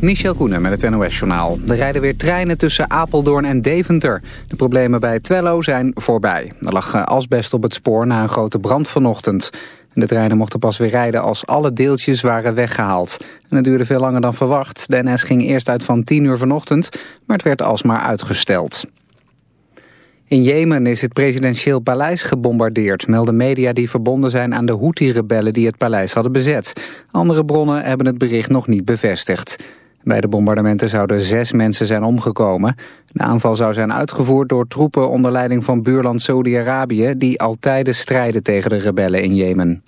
Michel Koenen met het NOS-journaal. Er rijden weer treinen tussen Apeldoorn en Deventer. De problemen bij Twello zijn voorbij. Er lag eh, asbest op het spoor na een grote brand vanochtend. De treinen mochten pas weer rijden als alle deeltjes waren weggehaald. En het duurde veel langer dan verwacht. De NS ging eerst uit van 10 uur vanochtend, maar het werd alsmaar uitgesteld. In Jemen is het presidentieel paleis gebombardeerd, melden media die verbonden zijn aan de Houthi-rebellen die het paleis hadden bezet. Andere bronnen hebben het bericht nog niet bevestigd. Bij de bombardementen zouden zes mensen zijn omgekomen. De aanval zou zijn uitgevoerd door troepen onder leiding van buurland Saudi-Arabië... die altijd strijden tegen de rebellen in Jemen.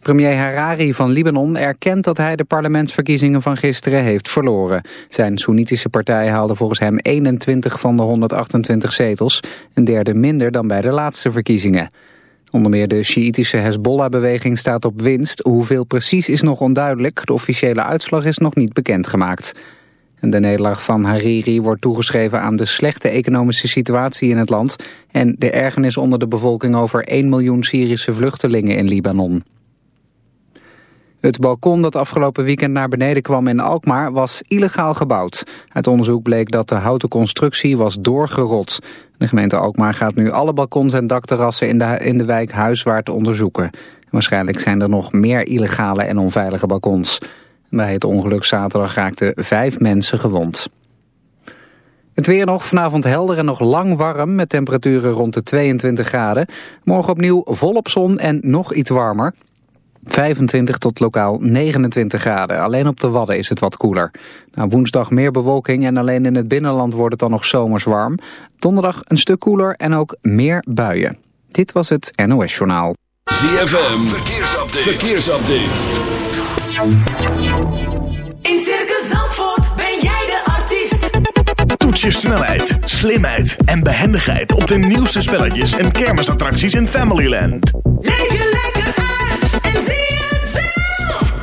Premier Harari van Libanon erkent dat hij de parlementsverkiezingen van gisteren heeft verloren. Zijn Soenitische partij haalde volgens hem 21 van de 128 zetels, een derde minder dan bij de laatste verkiezingen. Onder meer de Sjiitische Hezbollah-beweging staat op winst. Hoeveel precies is nog onduidelijk. De officiële uitslag is nog niet bekendgemaakt. En de nederlaag van Hariri wordt toegeschreven aan de slechte economische situatie in het land... en de ergernis onder de bevolking over 1 miljoen Syrische vluchtelingen in Libanon. Het balkon dat afgelopen weekend naar beneden kwam in Alkmaar was illegaal gebouwd. Uit onderzoek bleek dat de houten constructie was doorgerot. De gemeente Alkmaar gaat nu alle balkons en dakterrassen in de, in de wijk Huiswaard onderzoeken. Waarschijnlijk zijn er nog meer illegale en onveilige balkons. Bij het ongeluk zaterdag raakten vijf mensen gewond. Het weer nog, vanavond helder en nog lang warm... met temperaturen rond de 22 graden. Morgen opnieuw volop zon en nog iets warmer. 25 tot lokaal 29 graden. Alleen op de Wadden is het wat koeler. Nou, woensdag meer bewolking en alleen in het binnenland wordt het dan nog zomers warm. Donderdag een stuk koeler en ook meer buien. Dit was het NOS Journaal. ZFM, verkeersupdate. verkeersupdate. In Circus Zandvoort ben jij de artiest. Toets je snelheid, slimheid en behendigheid op de nieuwste spelletjes en kermisattracties in Familyland. Leef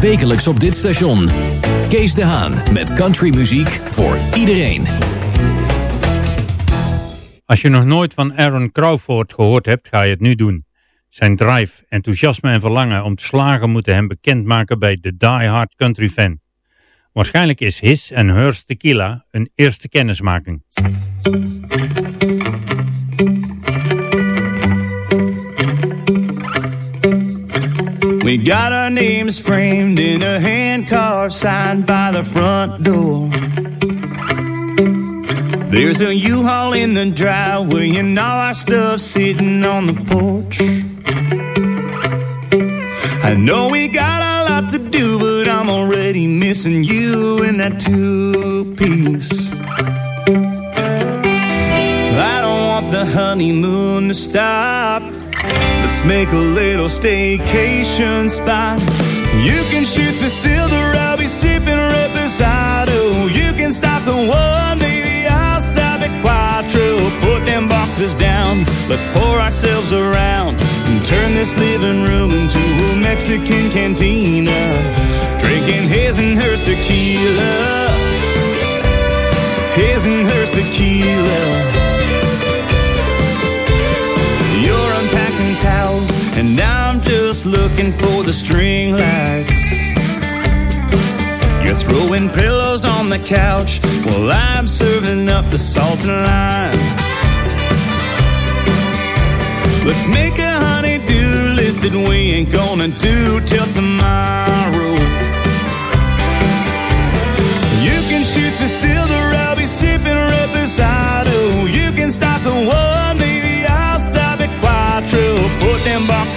Wekelijks op dit station. Kees de Haan met countrymuziek voor iedereen. Als je nog nooit van Aaron Crawford gehoord hebt, ga je het nu doen. Zijn drive, enthousiasme en verlangen om te slagen moeten hem bekendmaken bij de die-hard country fan. Waarschijnlijk is His en Hers Tequila een eerste kennismaking. We got our names framed in a handcarved sign by the front door. There's a U-Haul in the driveway and all our stuff sitting on the porch. I know we got a lot to do, but I'm already missing you in that two-piece. I don't want the honeymoon to stop. Let's make a little staycation spot. You can shoot the silver, I'll be sipping reposado. You can stop the one, baby, I'll stop at Quattro. Put them boxes down, let's pour ourselves around and turn this living room into a Mexican cantina. Drinking his and hers tequila. his and hers tequila. Just looking for the string lights. You're throwing pillows on the couch while I'm serving up the salt and lime. Let's make a honey-do list that we ain't gonna do till tomorrow.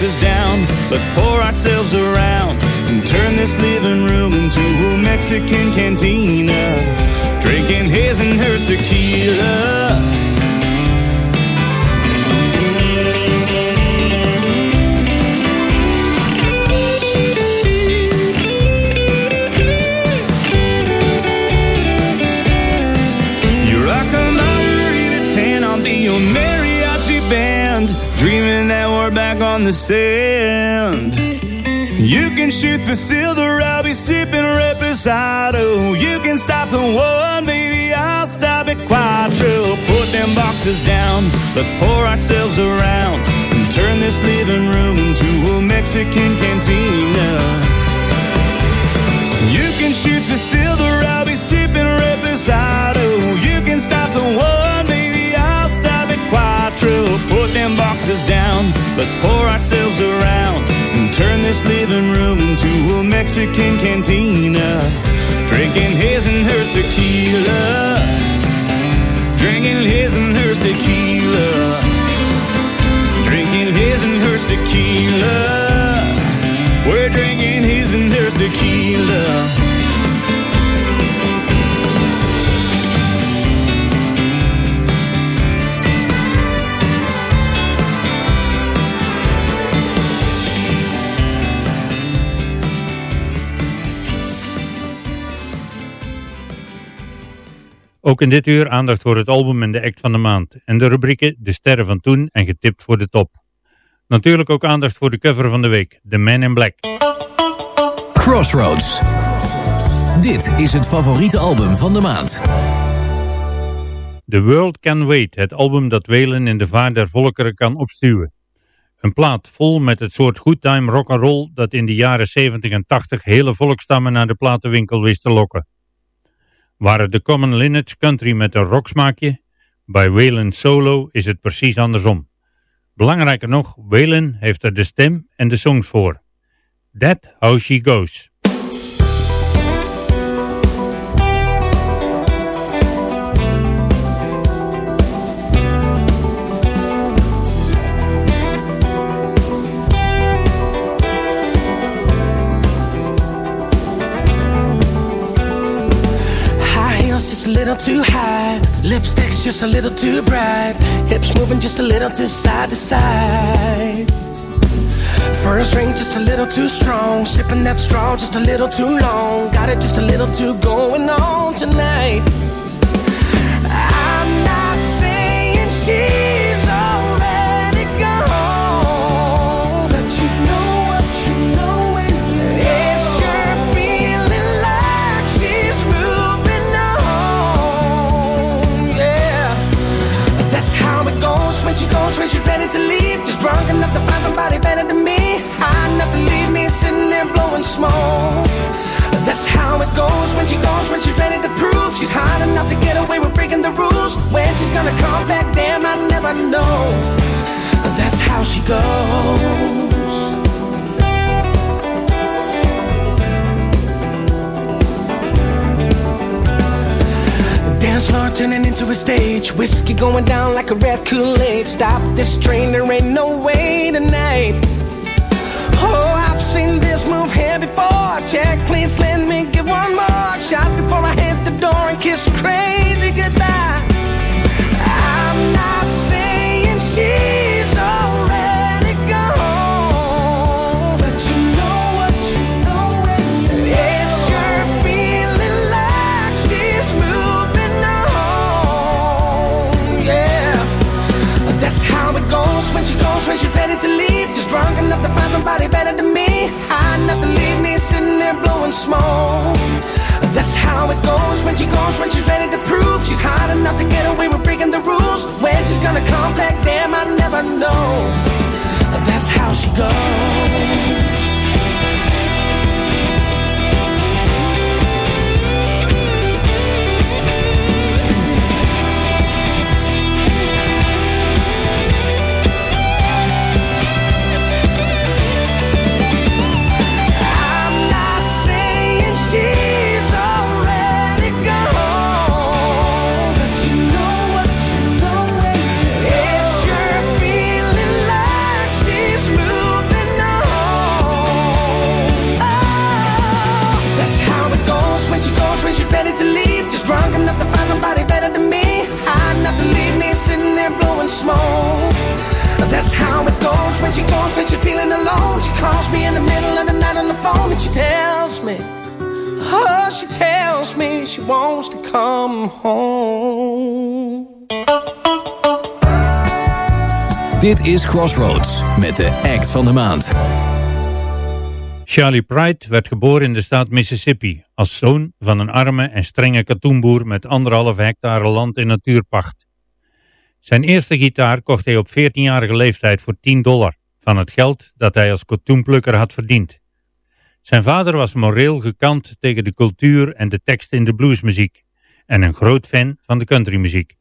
Boxes down, let's pour ourselves around and turn this living room into a Mexican cantina. Drinking his and hers tequila. On the sand. You can shoot the silver, I'll be sipping reposado. You can stop the one, baby, I'll stop at quattro. Put them boxes down, let's pour ourselves around and turn this living room into a Mexican cantina. You can shoot the silver, I'll be down, let's pour ourselves around and turn this living room into a Mexican cantina. Drinking his and hers tequila. Drinking his and hers tequila. Drinking his and hers tequila. We're drinking his and hers tequila. Ook in dit uur aandacht voor het album en de act van de maand. En de rubrieken De Sterren van Toen en Getipt voor de Top. Natuurlijk ook aandacht voor de cover van de week, The Man in Black. Crossroads. Dit is het favoriete album van de maand. The World Can Wait, het album dat Welen in de vaart der volkeren kan opstuwen. Een plaat vol met het soort good time rock and roll dat in de jaren 70 en 80 hele volkstammen naar de platenwinkel wist te lokken. Waren de Common Linnets country met een rocksmaakje? Bij Waylon Solo is het precies andersom. Belangrijker nog, Waylon heeft er de stem en de songs voor. That How She Goes. Little too high. Lipstick's just a little too bright. Hips moving just a little too side to side. First ring just a little too strong. Sipping that straw just a little too long. Got it just a little too going on tonight. She's ready to leave. Just drunk enough to find somebody better than me. I never leave me sitting there blowing smoke. That's how it goes when she goes, when she's ready to prove she's hot enough to get away with breaking the rules. When she's gonna come back, damn, I never know. That's how she goes. Dance floor turning into a stage. Whiskey going down like a red Kool-Aid. Stop this train, there ain't no way tonight. somebody better than me. I nothing leave me sitting there blowing smoke. That's how it goes when she goes, when she's ready to prove she's hot enough to get away with breaking the rules. When she's gonna come back, damn, I never know. That's how she goes. It goes when she goes, when she's feeling alone. She calls me in the middle of the night on the phone and she tells me, oh, she tells me she wants to come home. Dit is Crossroads met de act van de maand. Charlie Pride werd geboren in de staat Mississippi als zoon van een arme en strenge katoenboer met anderhalve hectare land in natuurpacht. Zijn eerste gitaar kocht hij op 14-jarige leeftijd voor 10 dollar van het geld dat hij als katoenplukker had verdiend. Zijn vader was moreel gekant tegen de cultuur en de tekst in de bluesmuziek en een groot fan van de countrymuziek.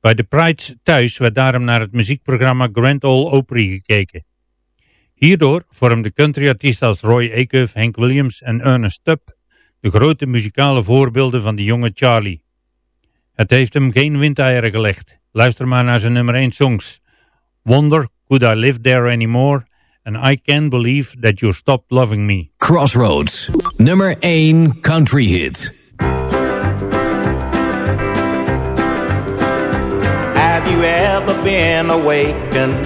Bij de Prides thuis werd daarom naar het muziekprogramma Grand Ole Opry gekeken. Hierdoor vormden countryartiesten als Roy Acuff, Hank Williams en Ernest Tubb de grote muzikale voorbeelden van de jonge Charlie. Het heeft hem geen windeieren gelegd. Luister maar naar zijn nummer 1 songs. Wonder, Could I Live There Anymore? And I Can't Believe That You Stopped Loving Me. Crossroads, nummer 1 country hit. Have you ever been awakened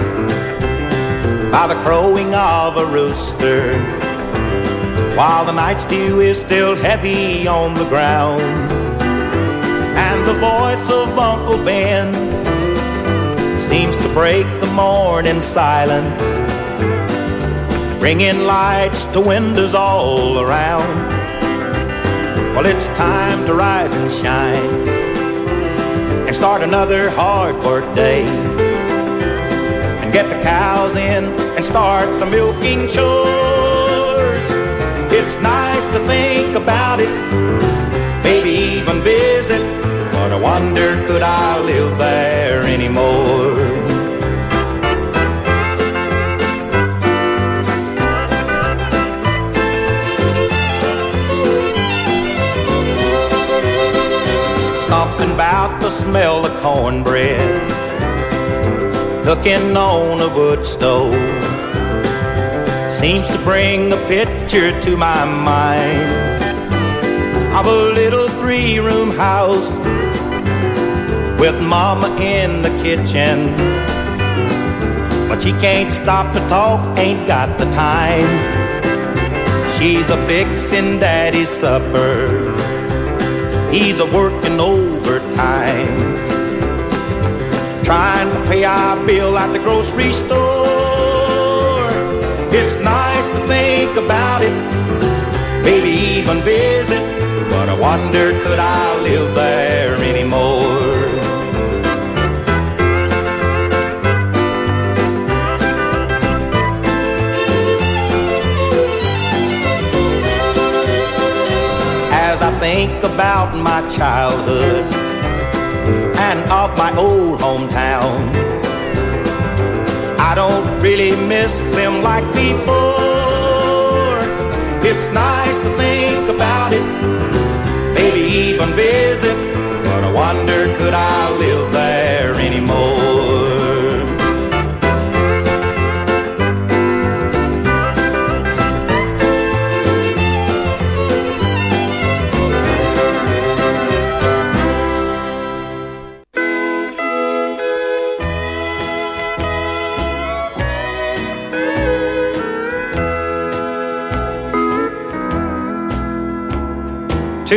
by the crowing of a rooster while the night dew is still heavy on the ground and the voice of Uncle Ben seems to break the morning silence, bringing lights to windows all around? Well, it's time to rise and shine and start another hard work day. And get the cows in and start the milking chores. It's nice to think about it, wonder, could I live there anymore? Something about the smell of cornbread cooking on a wood stove seems to bring a picture to my mind of a little three-room house with mama in the kitchen. But she can't stop to talk ain't got the time. She's a fixin' daddy's supper. He's a working overtime, trying to pay our bill at the grocery store. It's nice to think about it, maybe even visit, but I wonder could I live there anymore? Think about my childhood and of my old hometown. I don't really miss them like before. It's nice to think about it, maybe even visit, but I wonder could I live there anymore?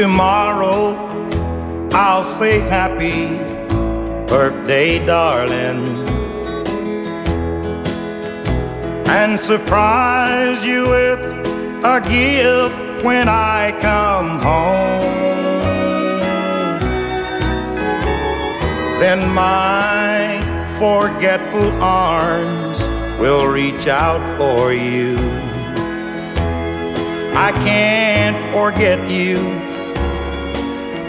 Tomorrow I'll say happy birthday, darling, and surprise you with a gift when I come home. Then my forgetful arms will reach out for you. I can't forget you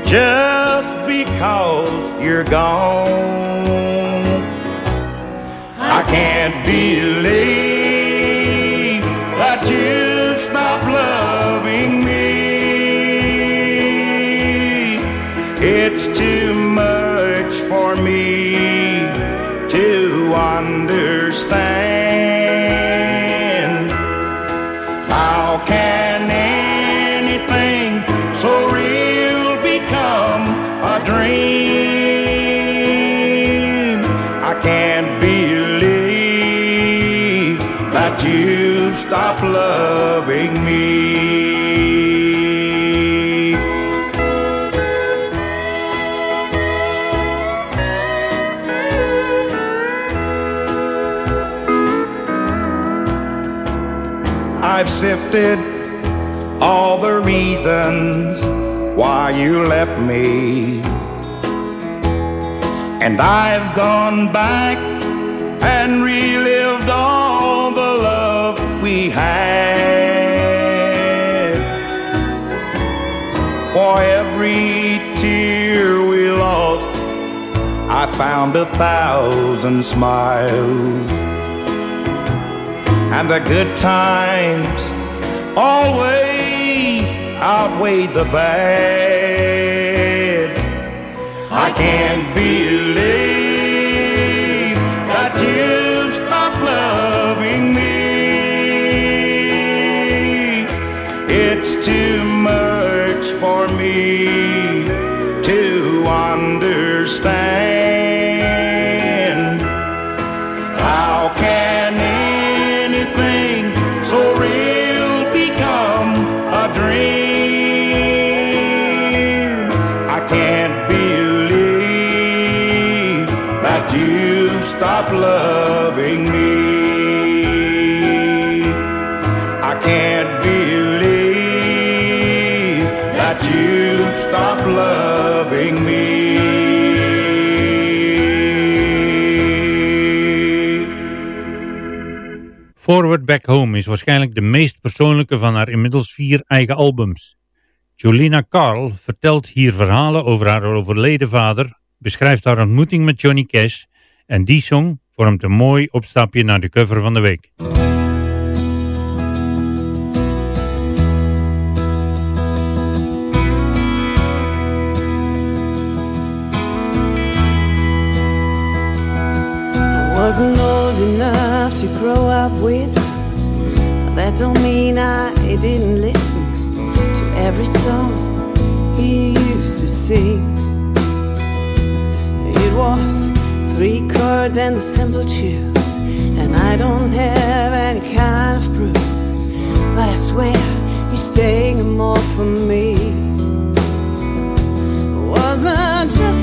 just because you're gone. I can't believe I've all the reasons why you left me. And I've gone back and relived all the love we had. For every tear we lost, I found a thousand smiles. And the good times always outweighed the bad. I can't believe Forward Back Home is waarschijnlijk de meest persoonlijke van haar inmiddels vier eigen albums. Jolina Carl vertelt hier verhalen over haar overleden vader, beschrijft haar ontmoeting met Johnny Cash en die song vormt een mooi opstapje naar de cover van de week. Don't mean I didn't listen to every song he used to sing. It was three chords and a simple tune, and I don't have any kind of proof, but I swear he's saying more for me. Wasn't just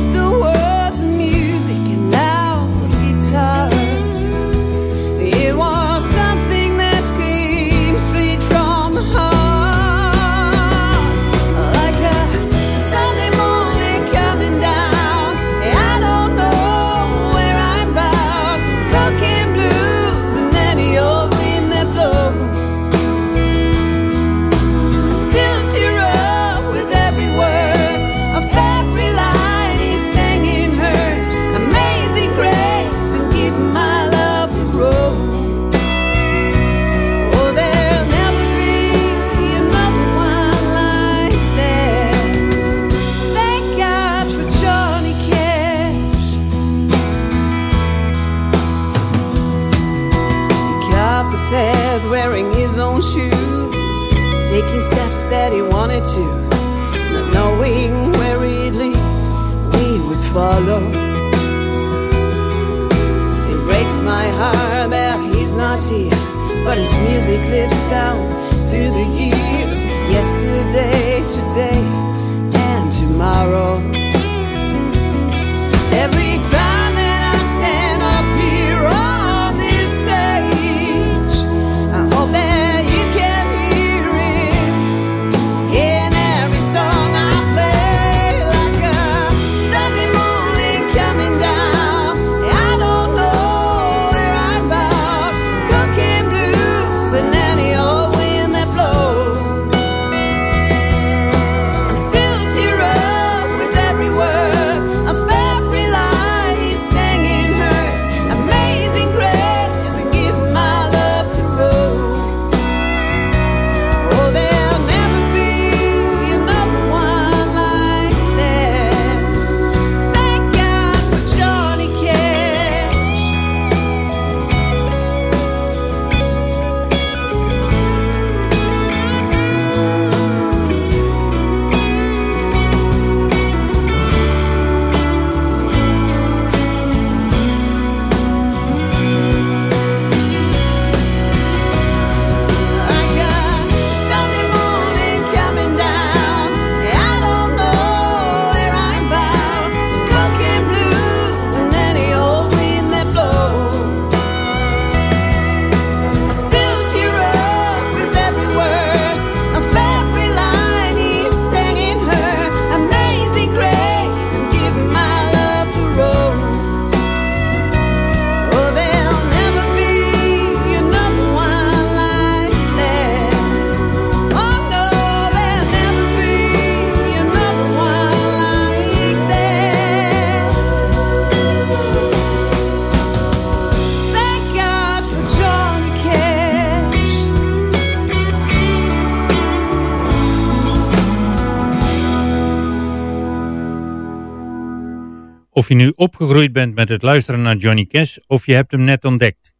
Of je nu opgegroeid bent met het luisteren naar Johnny Cash of je hebt hem net ontdekt.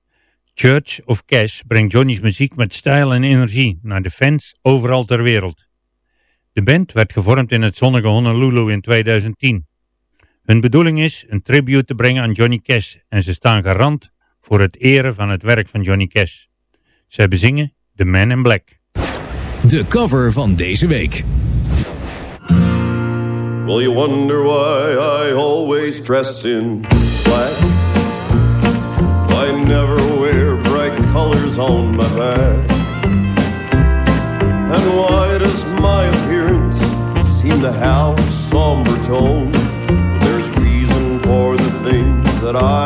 Church of Cash brengt Johnny's muziek met stijl en energie naar de fans overal ter wereld. De band werd gevormd in het zonnige Honolulu in 2010. Hun bedoeling is een tribute te brengen aan Johnny Cash en ze staan garant voor het eren van het werk van Johnny Cash. Zij bezingen The Man in Black. De cover van deze week. Well, you wonder why I always dress in black. I never wear bright colors on my back. And why does my appearance seem to have a somber tone? There's reason for the things that I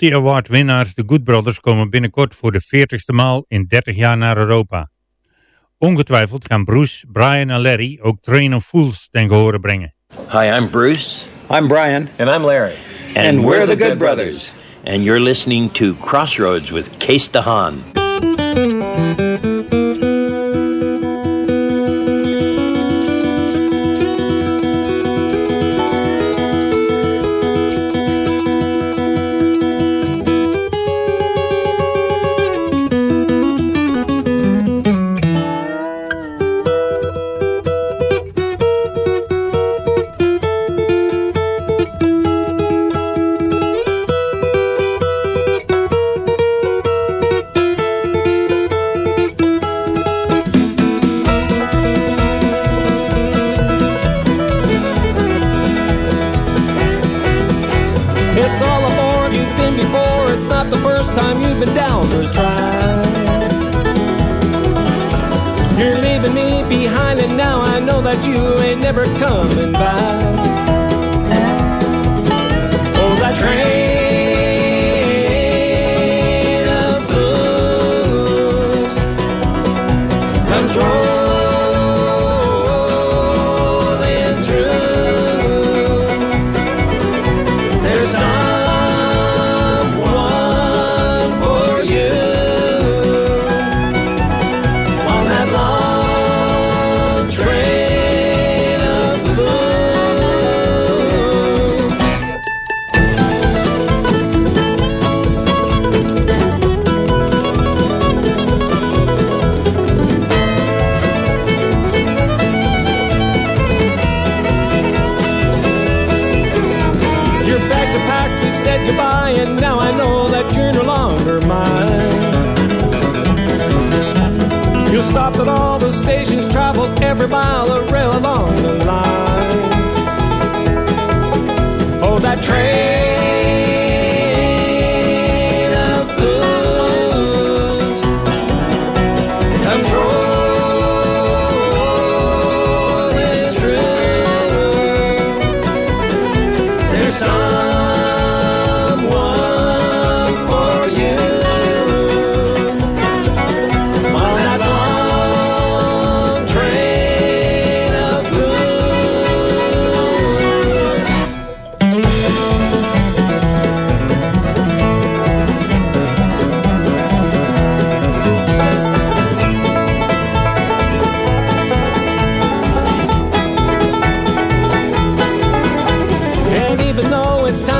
Multi-award winnaars The Good Brothers komen binnenkort voor de 40ste maal in 30 jaar naar Europa. Ongetwijfeld gaan Bruce, Brian en Larry ook Train of Fools ten gehore brengen. Hi, I'm Bruce. I'm Brian. And I'm Larry. And we're the Good Brothers. And you're listening to Crossroads with Case DeHaan. You're leaving me behind, and now I know that you ain't never coming back. Oh, that train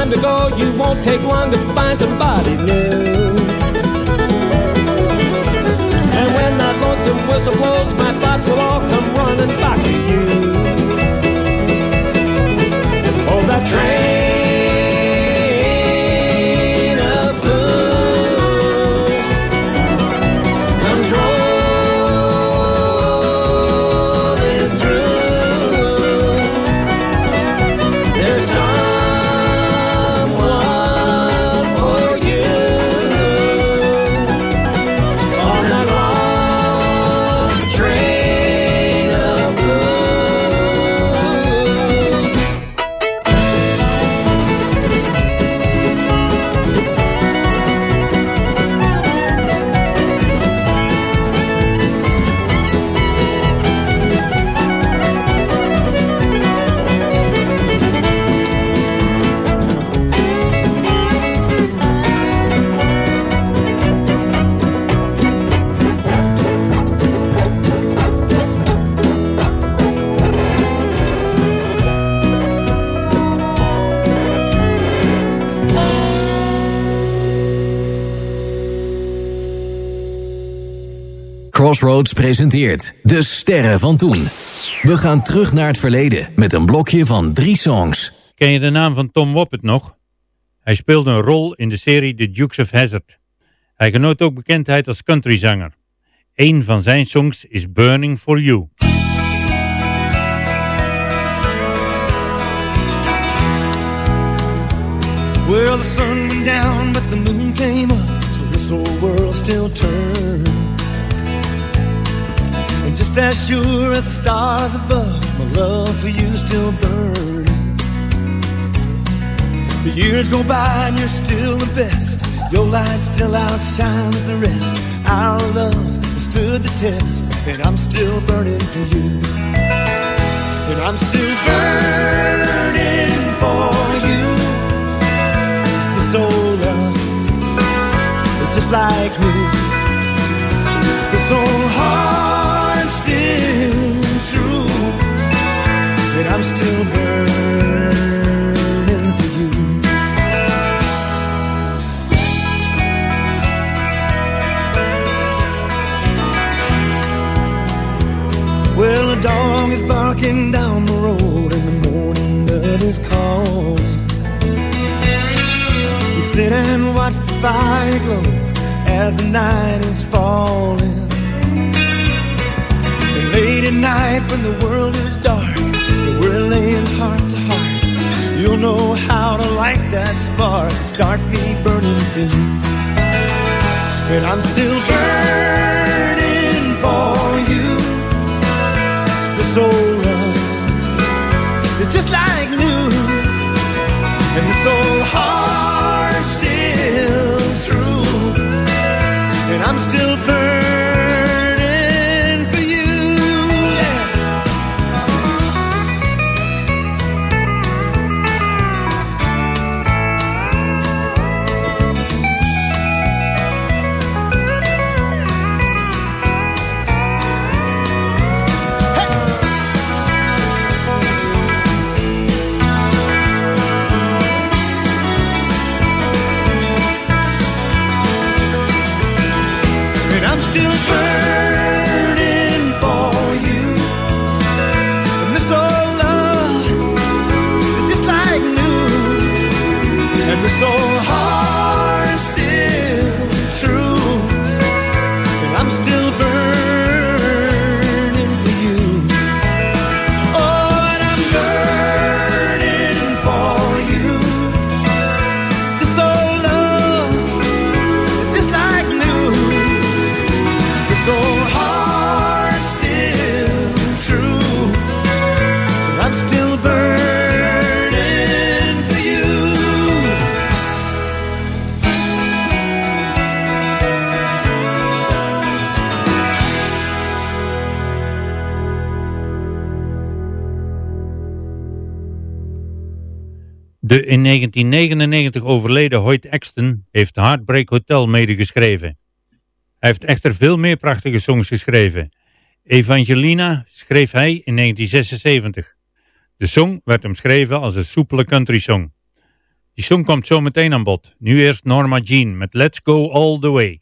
time to go, you won't take long to find somebody new. And when that lonesome whistle blows, Crossroads presenteert De Sterren van Toen. We gaan terug naar het verleden met een blokje van drie songs. Ken je de naam van Tom Woppet nog? Hij speelde een rol in de serie The Dukes of Hazzard. Hij genoot ook bekendheid als countryzanger. Een van zijn songs is Burning for You. Well, the sun went down, but the moon came up, so this old world still turned. Just as sure as the stars above, my love for you still burning. The years go by and you're still the best. Your light still outshines the rest. Our love stood the test, and I'm still burning for you. And I'm still burning for you. This old love is just like me. This old heart barking down the road, and the morning bird is calling. We sit and watch the fire glow as the night is falling. And late at night when the world is dark, we're laying heart to heart. You'll know how to light that spark, start me burning you. And I'm still burning for you. Old love just like new, and this old heart still true. And I'm still in 1999 overleden Hoyt Axton heeft Heartbreak Hotel medegeschreven. Hij heeft echter veel meer prachtige songs geschreven. Evangelina schreef hij in 1976. De song werd omschreven als een soepele country song. Die song komt zo meteen aan bod. Nu eerst Norma Jean met Let's Go All The Way.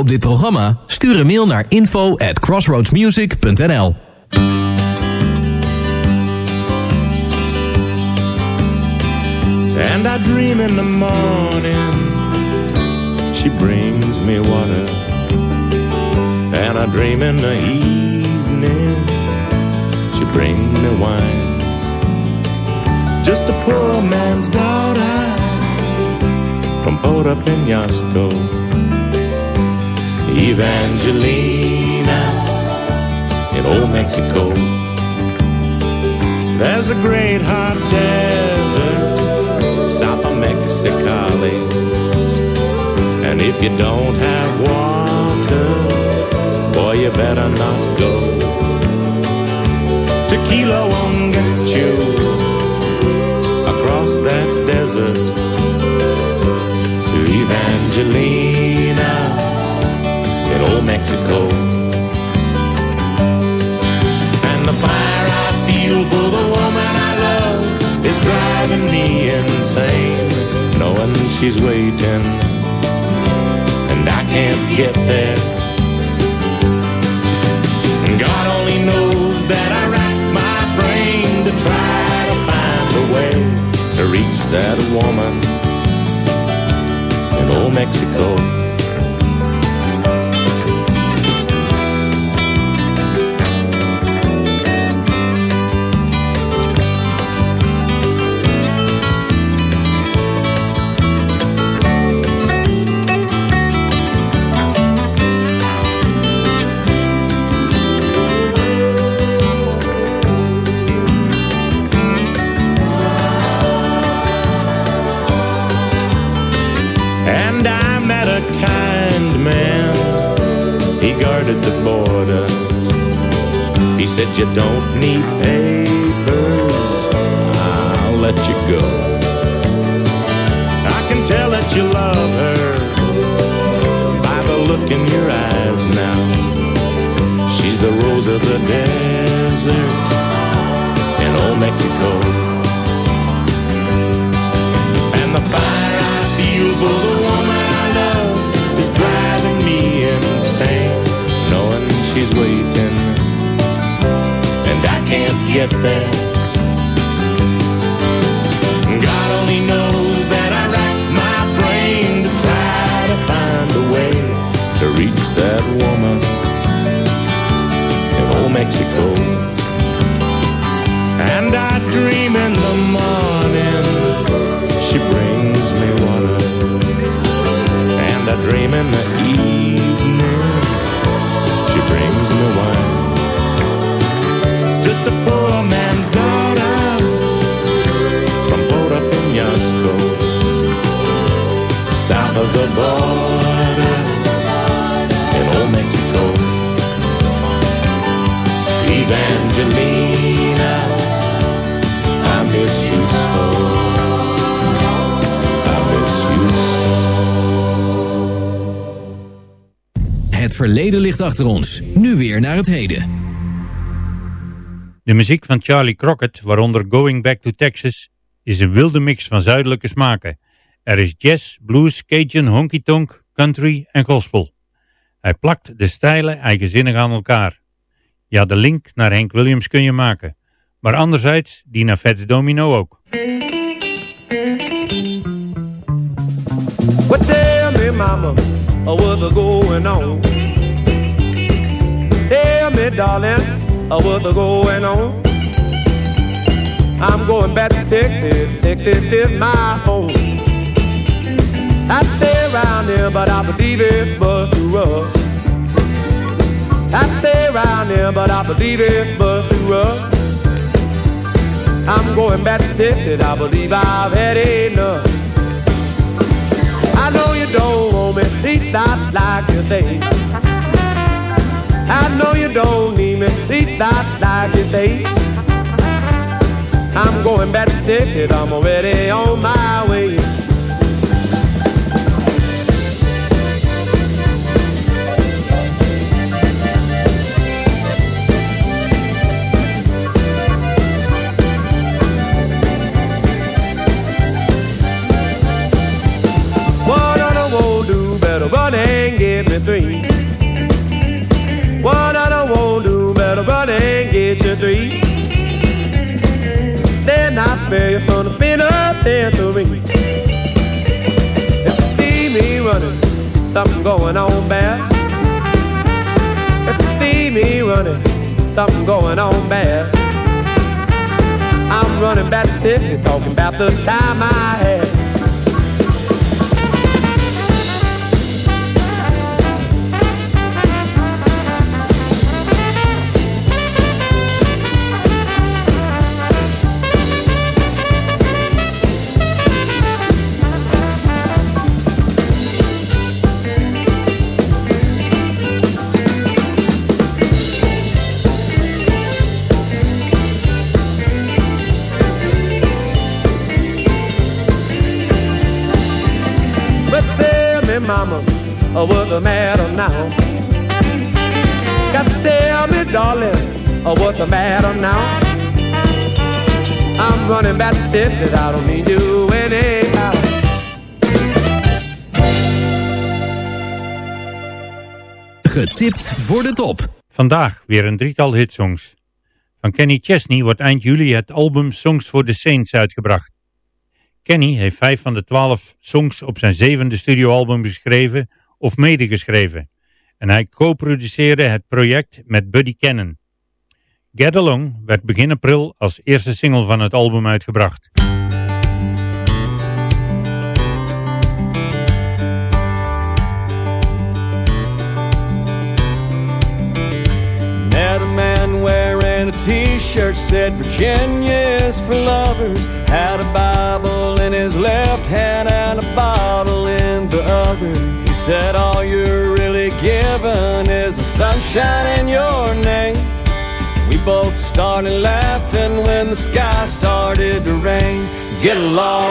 Op dit programma? Stuur een mail naar info at crossroadsmusic.nl And I dream in the morning, she brings me water. And I dream in the evening, she brings me wine. Just a poor man's daughter from Puerto Penasco. Evangelina in old Mexico. There's a great hot desert south of Mexicali. And if you don't have water, boy, you better not go. Tequila won't get you across that desert to Evangelina in old Mexico. And the fire I feel for the woman I love is driving me insane, knowing she's waiting, and I can't get there. And God only knows that I rack my brain to try to find a way to reach that woman in old Mexico. Said, You don't need papers, there. God only knows that I rack my brain to try to find a way to reach that woman in old Mexico. And I dream in the morning she brings me water. And I dream in the evening of the border in old Mexico. Evangelina, I miss you so. I miss you Het verleden ligt achter ons. Nu weer naar het heden. De muziek van Charlie Crockett, waaronder Going Back to Texas, is een wilde mix van zuidelijke smaken. Er is jazz, blues, cajun, honky-tonk, country en gospel. Hij plakt de stijlen eigenzinnig aan elkaar. Ja, de link naar Hank Williams kun je maken. Maar anderzijds, die naar Fats Domino ook. Well, tell me, mama, what's going on? Tell me, darling, what's going on? I'm going back to Texas, Texas is my home. I stay around here, but I believe it's but too rough. I stay around here, but I believe it's but too rough. I'm going back to Texas, I believe I've had enough. I know you don't want me, please not like you think. I know you don't need me, please not like you think. I'm going back to Texas, I'm already on my way. Then I spare you from the pin up there to me. If you see me running, something going on bad. If you see me running, something going on bad. I'm running back to Texas, talking about the time I had. Mama, uh, what's the matter now? Got to tell me, darling, uh, what's the matter now? I'm running back to Texas, I don't need you anyhow. Getipt voor de top. Vandaag weer een drietal hitsongs. Van Kenny Chesney wordt eind juli het album Songs for the Saints uitgebracht. Kenny heeft vijf van de twaalf songs op zijn zevende studioalbum geschreven of medegeschreven. En hij co-produceerde het project met Buddy Cannon. Get Along werd begin april als eerste single van het album uitgebracht. A t-shirt said Virginia is for lovers Had a Bible in his left hand and a bottle in the other He said all you're really given is a sunshine and your name. We both started laughing when the sky started to rain. Get along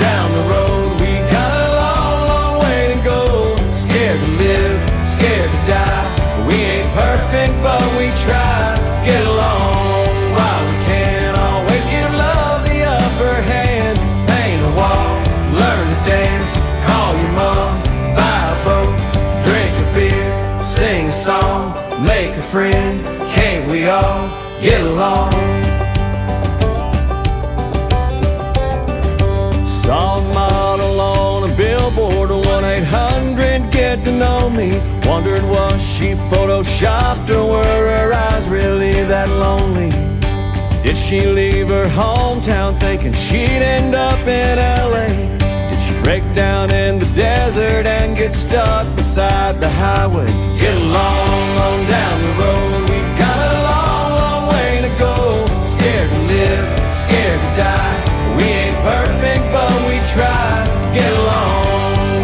down the road. We got a long, long way to go. Scared to live, scared to die. We ain't perfect, we all get along? Saw a model on a billboard, 1 800 get to know me. Wondered was she photoshopped or were her eyes really that lonely? Did she leave her hometown thinking she'd end up in LA? Did she break down in the desert and get stuck beside the highway? Get along on down the road. We die. We ain't perfect, but we try. Get along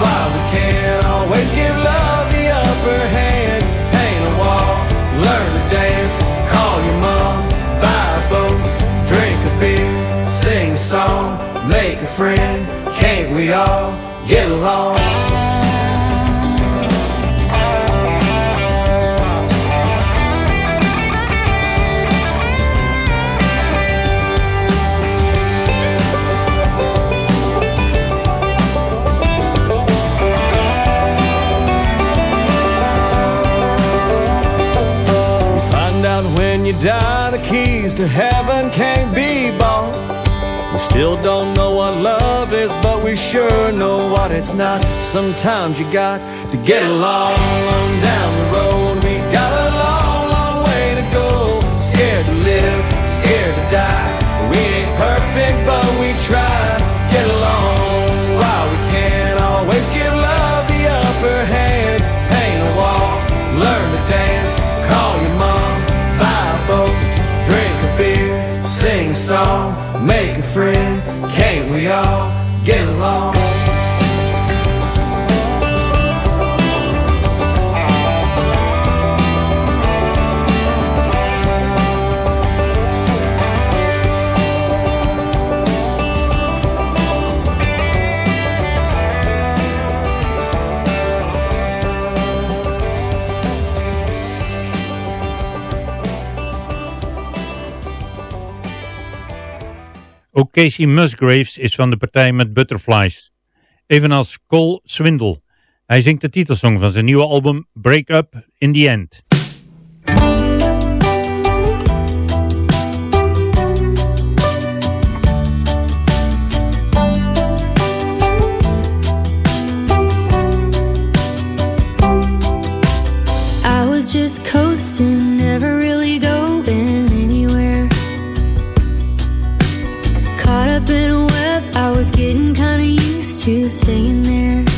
while we can. Always give love the upper hand. Paint a wall, learn to dance. Call your mom, buy a boat, drink a beer, sing a song, make a friend. Can't we all get along? You die, the keys to heaven can't be bought. We still don't know what love is, but we sure know what it's not. Sometimes you got to get along on down the road. We got a long, long way to go. Scared to live, scared to die. We ain't perfect, but we try. Friend. Can't we all get along? Casey Musgraves is van de partij met Butterflies. Evenals Cole Swindle. Hij zingt de titelsong van zijn nieuwe album Break Up in the End. Was just staying there.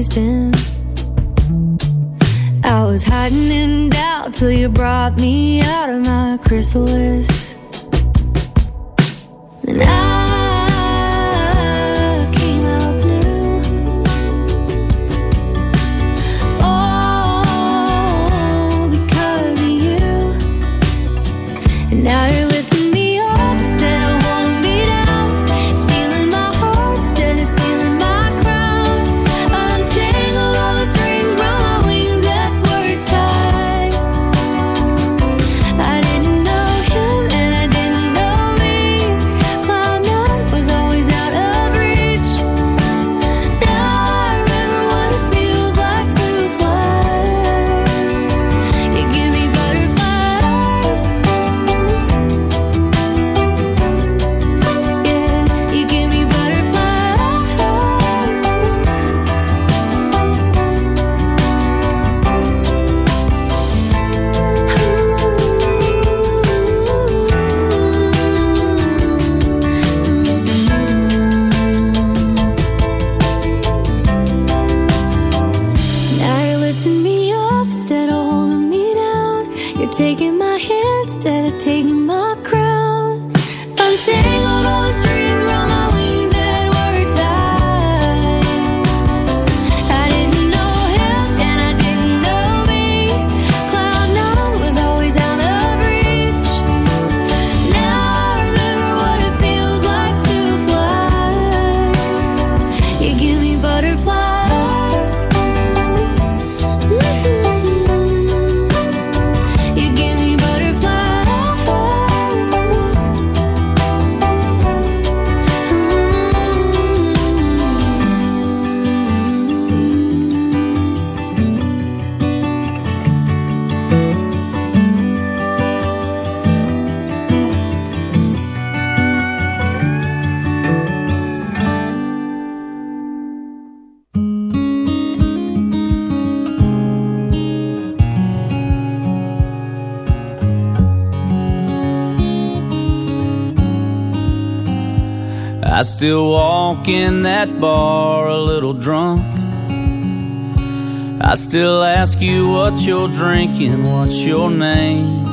Always been. I was hiding in doubt till you brought me out of my chrysalis. Still walk in that bar a little drunk. I still ask you what you're drinking, what's your name.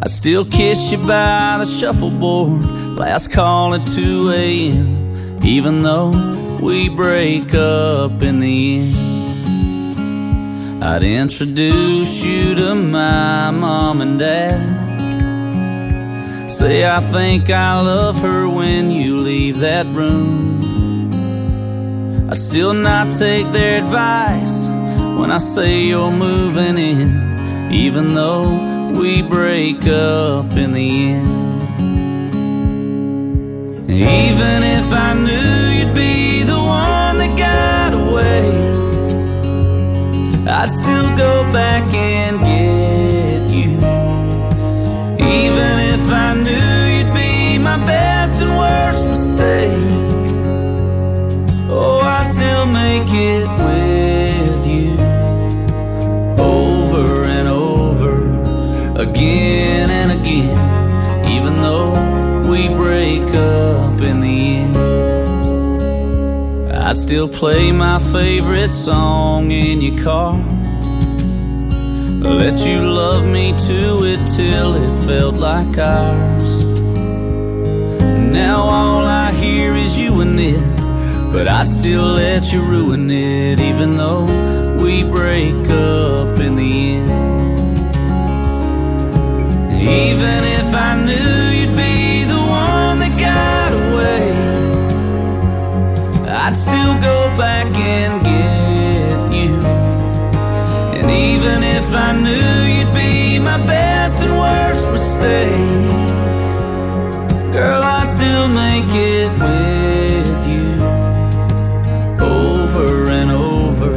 I still kiss you by the shuffleboard, last call at 2 a.m., even though we break up in the end. I'd introduce you to my mom and dad. Say I think I love her when you leave that room. I still not take their advice when I say you're moving in, even though we break up in the end. Even if I knew you'd be the one that got away, I'd still go back and get you. Even if I knew you'd be my best and worst mistake, oh, I'd still make it with you over and over again and again, even though we break up in the end. I still play my favorite song in your car. Let you love me to it till it felt like ours. Now all I hear is you and it, but I'd still let you ruin it, even though we break up in the end. Even if I knew you'd be the one that got away, I'd still go back and get you. And even if I knew you'd be my best and worst mistake, girl, I'd still make it with you over and over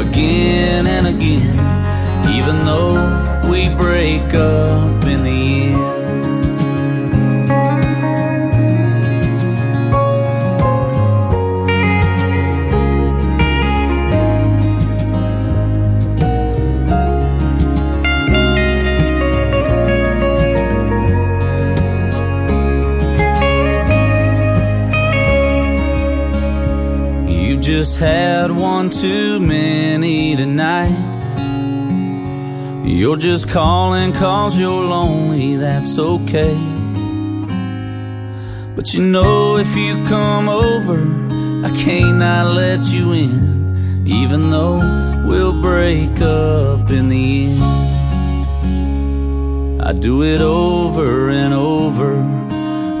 again and again, even though we break up just had one too many tonight. You're just calling cause you're lonely, that's okay. But you know if you come over, I can't not let you in, even though we'll break up in the end. I do it over and over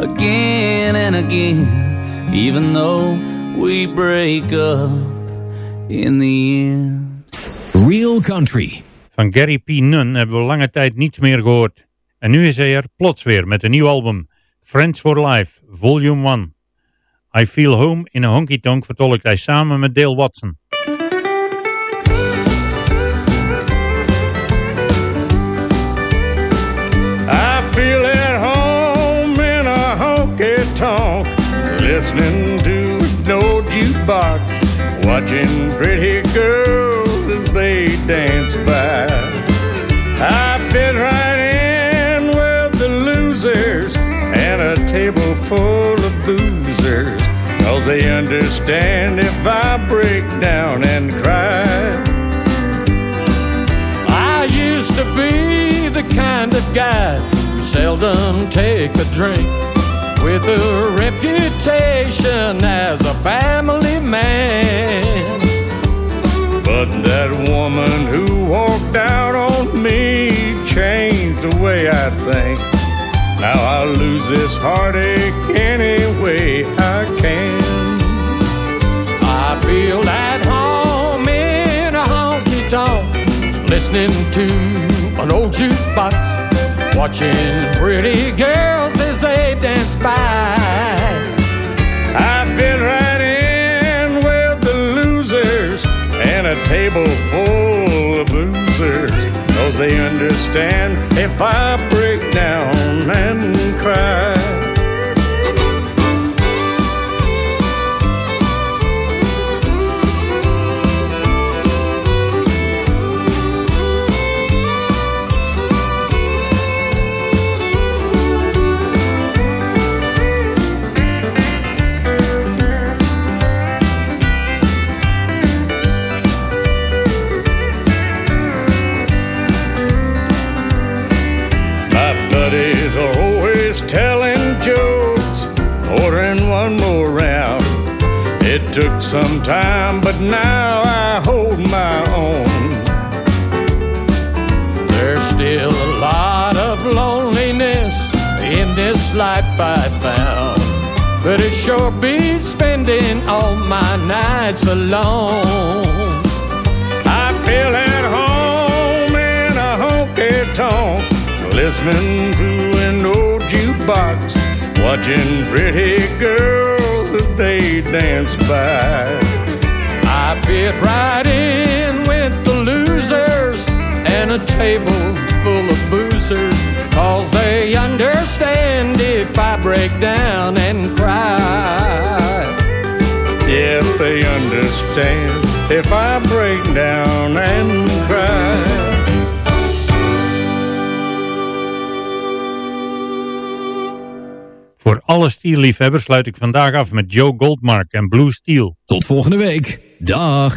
again and again, even though we break up in the end. Real Country. Van Gary P. Nunn hebben we lange tijd niets meer gehoord. En nu is hij er plots weer met een nieuw album. Friends for Life, Volume 1. I Feel Home in a Honky Tonk vertolkt hij samen met Dale Watson. I feel at home in a honky tonk, listening jukebox, watching pretty girls as they dance by. I fit right in with the losers and a table full of boozers, cause they understand if I break down and cry. I used to be the kind of guy who seldom take a drink with a reputation as a family man. But that woman who walked out on me changed the way I think. Now I lose this heartache any way I can. I feel at home in a honky tonk, listening to an old jukebox, watching pretty girls dance by. I fit right in with the losers and a table full of boozers. Cause they understand if I break down and cry. Took some time, but now I hold my own. There's still a lot of loneliness in this life I found. But it sure beats spending all my nights alone. I feel at home in a honky tonk, listening to an old jukebox, watching pretty girls as they dance by. I fit right in with the losers and a table full of boozers. Cause they understand if I break down and cry. Yes, they understand if I break down and cry. Alle stierliefhebbers sluit ik vandaag af met Joe Goldmark en Blue Steel. Tot volgende week. Dag.